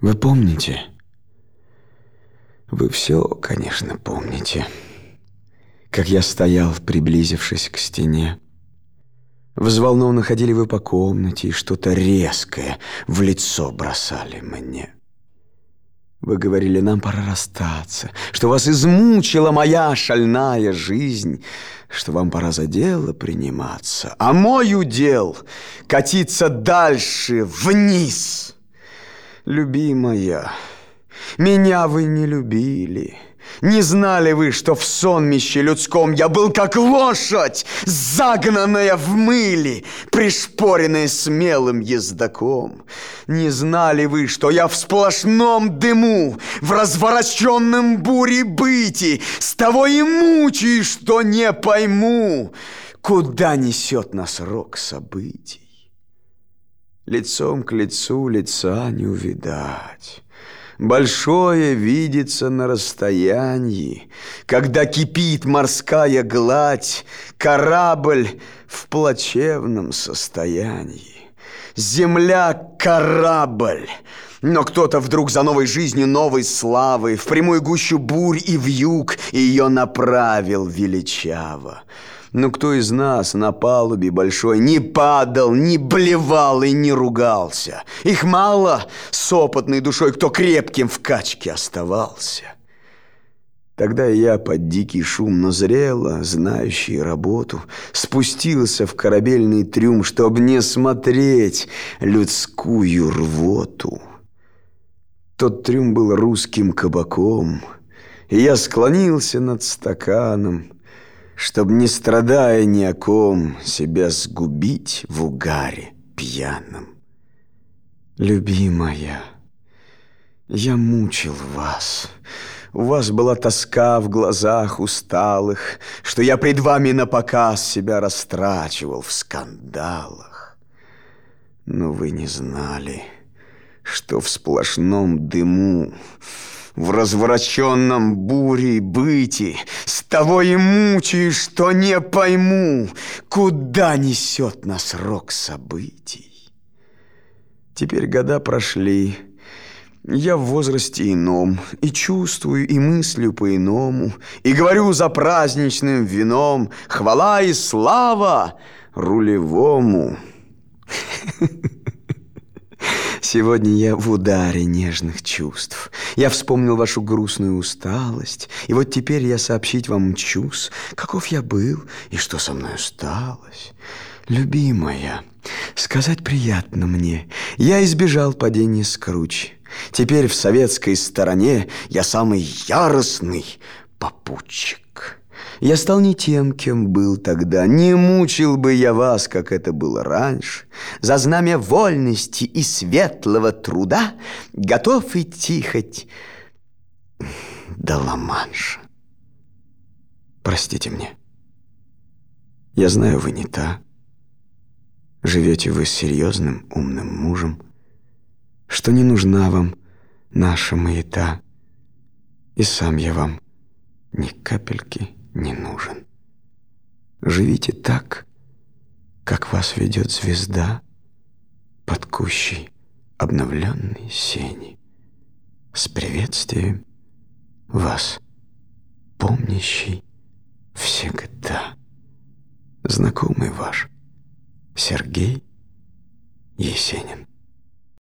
Вы помните? Вы все, конечно, помните. Как я стоял, приблизившись к стене. Взволнованно ходили вы по комнате и что-то резкое в лицо бросали мне. Вы говорили, нам пора расстаться, что вас измучила моя шальная жизнь, что вам пора за дело приниматься, а мой удел — катиться дальше, вниз. Любимая, меня вы не любили — не знали вы, что в сонмище людском я был как лошадь, загнанная в мыле, пришпоренная смелым ездаком? Не знали вы, что я в сплошном дыму, в развороченном буре быти, с того и мучаюсь, что не пойму, куда несет нас рок событий? Лицом к лицу лица не увидать. Большое видится на расстоянии, Когда кипит морская гладь, Корабль в плачевном состоянии. Земля — корабль, но кто-то вдруг за новой жизнью, новой славы В прямую гущу бурь и в юг Ее направил величаво. Но кто из нас на палубе большой не падал, не блевал и не ругался? Их мало с опытной душой, кто крепким в качке оставался. Тогда я под дикий шум, но зрело, знающий работу, спустился в корабельный трюм, чтобы не смотреть людскую рвоту. Тот трюм был русским кабаком, и я склонился над стаканом — Чтоб, не страдая ни о ком, себя сгубить в угаре пьяном. Любимая, я мучил вас. У вас была тоска в глазах усталых, Что я пред вами на показ себя растрачивал в скандалах. Но вы не знали, что в сплошном дыму в развороченном буре быти, С того и мучаюсь, что не пойму, Куда несет нас рок событий. Теперь года прошли, я в возрасте ином, И чувствую, и мыслю по-иному, И говорю за праздничным вином Хвала и слава рулевому. Сегодня я в ударе нежных чувств. Я вспомнил вашу грустную усталость, и вот теперь я сообщить вам мчусь, каков я был и что со мной осталось. Любимая, сказать приятно мне, я избежал падения с кручи. Теперь в советской стороне я самый яростный попутчик. Я стал не тем, кем был тогда, Не мучил бы я вас, как это было раньше. За знамя вольности и светлого труда Готов идти хоть до Ла-Манша. Простите мне. Я знаю, вы не та. Живете вы с серьезным, умным мужем, Что не нужна вам наша маята, И сам я вам ни капельки не нужен. Живите так, как вас ведет звезда под кущей обновленной сени. С приветствием вас, помнящий всегда. Знакомый ваш Сергей Есенин.